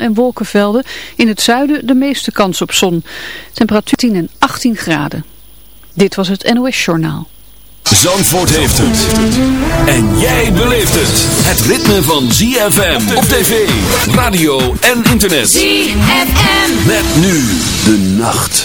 en wolkenvelden. In het zuiden de meeste kans op zon. Temperatuur 10 en 18 graden. Dit was het NOS Journaal. Zandvoort heeft het. En jij beleeft het. Het ritme van ZFM op tv, radio en internet. ZFM. Met nu de nacht.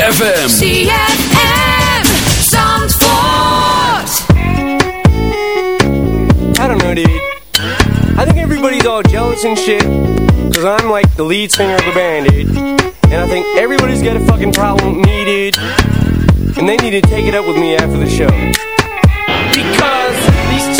ZFM. ZFM. Zandvoort. I don't know, dude. I think everybody's all jealous and shit. Cause I'm like the lead singer of the band, dude. And I think everybody's got a fucking problem with me, dude. And they need to take it up with me after the show. Because these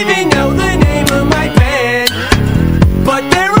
even know the name of my band. But they're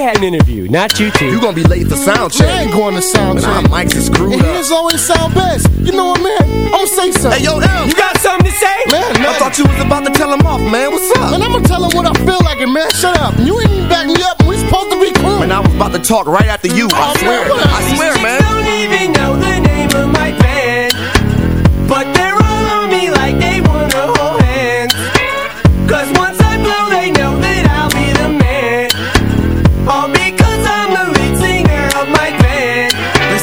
had an interview, not you two. You gonna be late for sound check. I ain't going to sound Man, check. our mics is screwed And up. his always sound best. You know what, man? I'm gonna say something. Hey, yo, L. You got something to say? Man, man. I thought you was about to tell him off, man. What's up? Man, I'm gonna tell him what I feel like, and man, shut up. You ain't even back me up, we supposed to be cool. Man, I was about to talk right after you. I Oh, swear. man. I swear, man. don't even know the name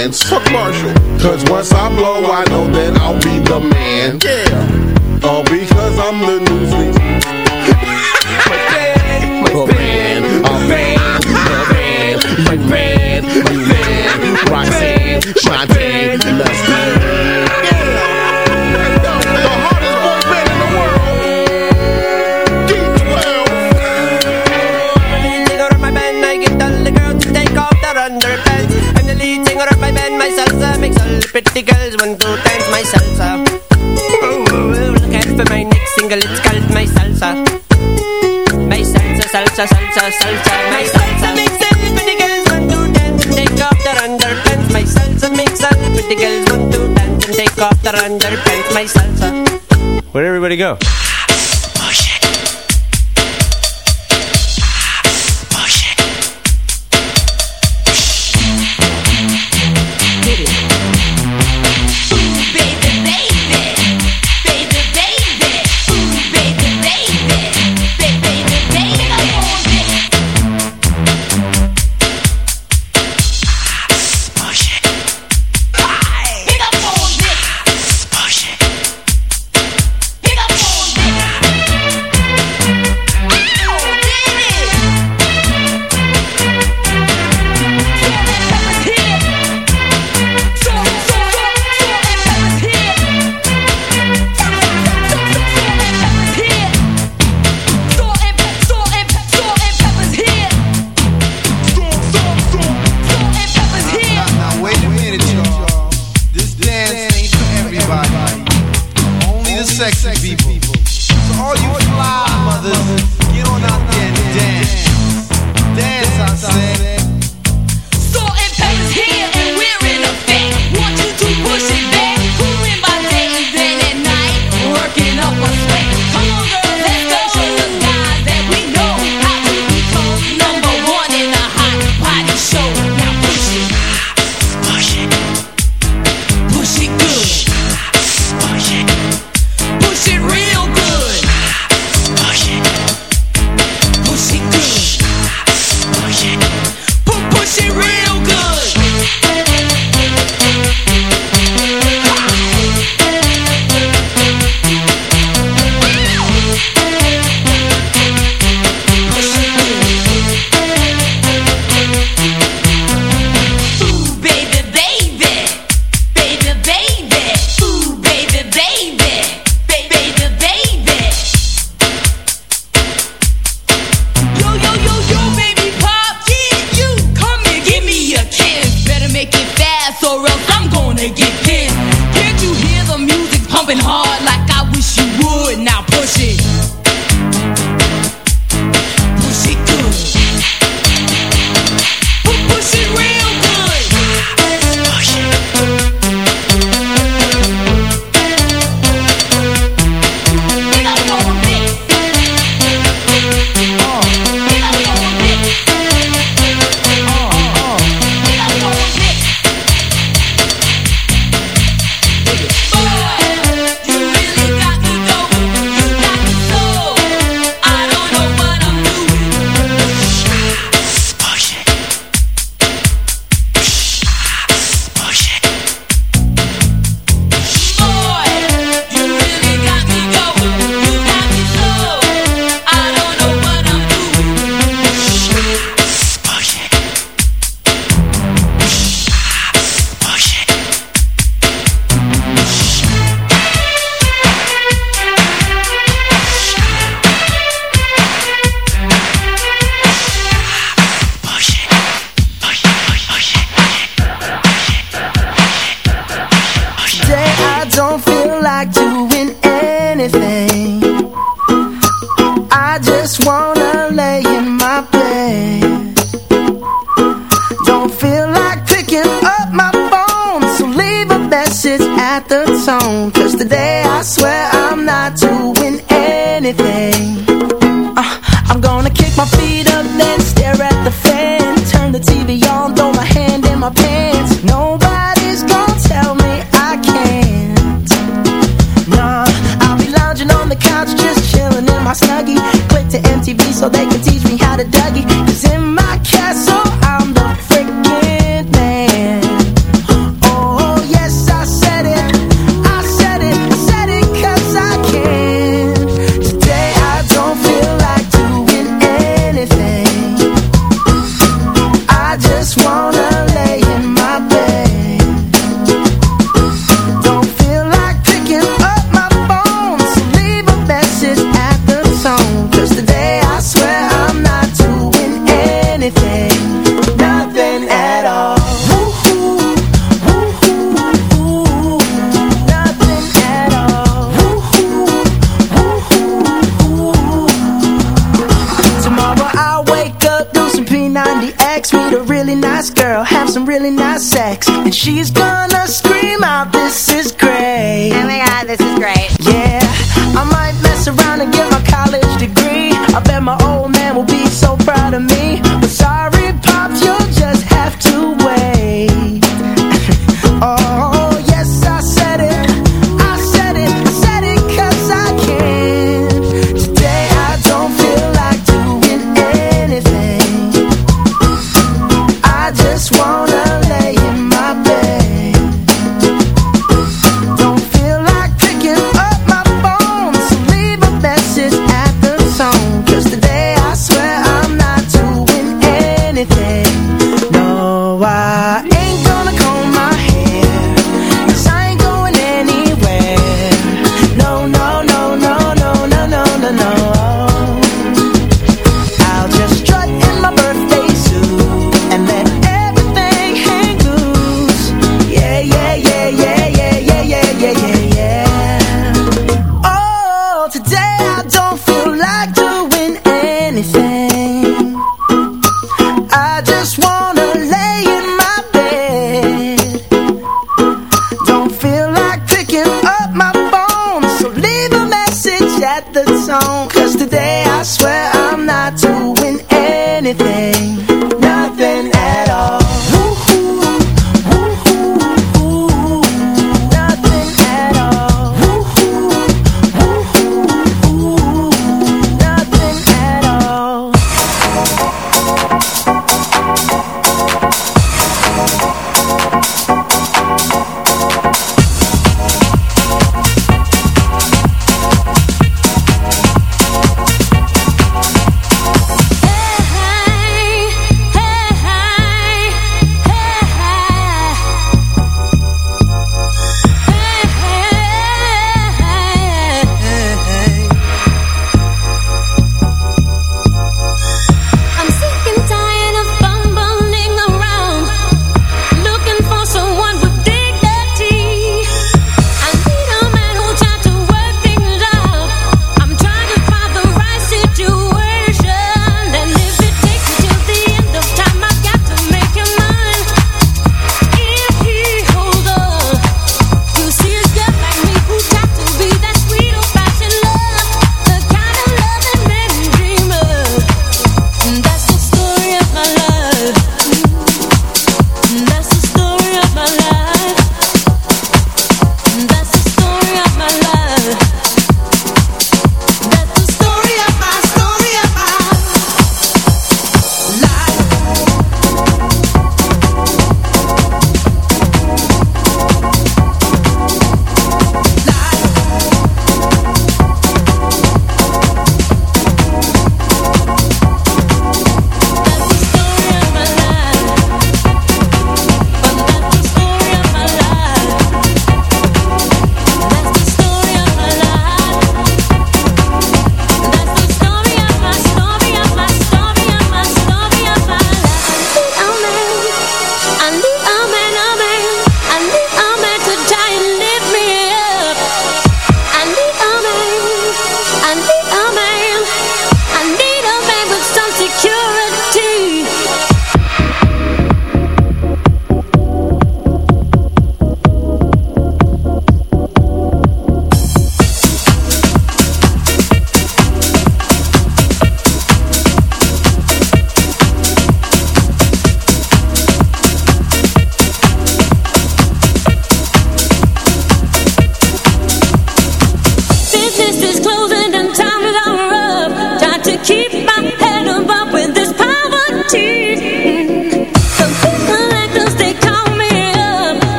Hands. Fuck Marshall. Cause once I blow, I know that I'll be the man. Yeah. All because I'm the newsleak. my band, my band, a band, a band, my band, my band, Roxanne, Shantae, let's pretty girls want to dance my salsa. Ooh, ooh, look out for my next single. It's called my salsa. My salsa, salsa, salsa, salsa. My salsa makes all pretty girls want to dance and take off their underpants. My salsa makes all pretty girls want to dance and take off their play my salsa. Where'd everybody go?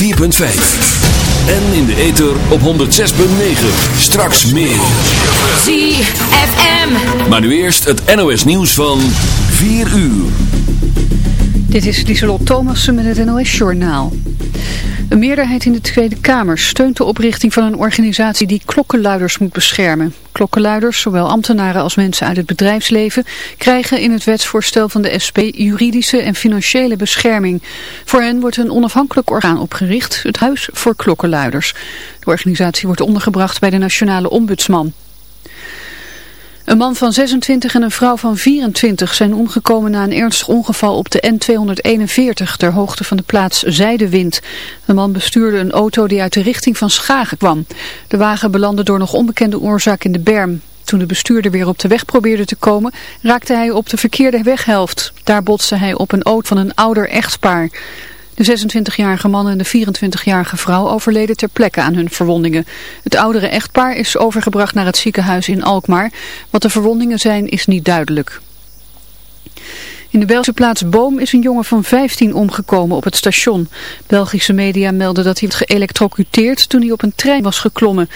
104.5. En in de ether op 106.9. Straks meer. ZFM. Maar nu eerst het NOS nieuws van 4 uur. Dit is Lieselot Thomassen met het NOS-journaal. Een meerderheid in de Tweede Kamer steunt de oprichting van een organisatie die klokkenluiders moet beschermen. Klokkenluiders, zowel ambtenaren als mensen uit het bedrijfsleven, krijgen in het wetsvoorstel van de SP juridische en financiële bescherming. Voor hen wordt een onafhankelijk orgaan opgericht, het Huis voor Klokkenluiders. De organisatie wordt ondergebracht bij de Nationale Ombudsman. Een man van 26 en een vrouw van 24 zijn omgekomen na een ernstig ongeval op de N241 ter hoogte van de plaats Zijdewind. De man bestuurde een auto die uit de richting van Schagen kwam. De wagen belandde door nog onbekende oorzaak in de berm. Toen de bestuurder weer op de weg probeerde te komen, raakte hij op de verkeerde weghelft. Daar botste hij op een auto van een ouder echtpaar. De 26-jarige man en de 24-jarige vrouw overleden ter plekke aan hun verwondingen. Het oudere echtpaar is overgebracht naar het ziekenhuis in Alkmaar. Wat de verwondingen zijn is niet duidelijk. In de Belgische plaats Boom is een jongen van 15 omgekomen op het station. Belgische media melden dat hij werd geëlectrocuteerd toen hij op een trein was geklommen.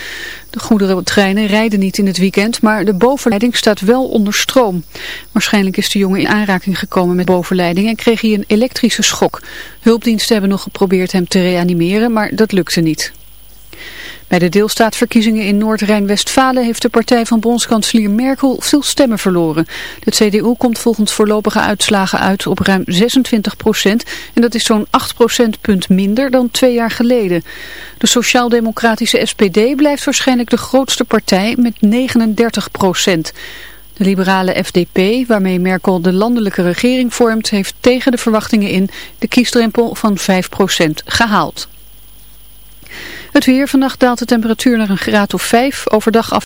De goederentreinen rijden niet in het weekend, maar de bovenleiding staat wel onder stroom. Waarschijnlijk is de jongen in aanraking gekomen met bovenleiding en kreeg hij een elektrische schok. Hulpdiensten hebben nog geprobeerd hem te reanimeren, maar dat lukte niet. Bij de deelstaatverkiezingen in Noord-Rijn-Westfalen heeft de partij van bondskanselier Merkel veel stemmen verloren. De CDU komt volgens voorlopige uitslagen uit op ruim 26 procent en dat is zo'n 8 procentpunt minder dan twee jaar geleden. De sociaal-democratische SPD blijft waarschijnlijk de grootste partij met 39 procent. De liberale FDP, waarmee Merkel de landelijke regering vormt, heeft tegen de verwachtingen in de kiesdrempel van 5 procent gehaald. Het weer vannacht daalt de temperatuur naar een graad of 5. Overdag af.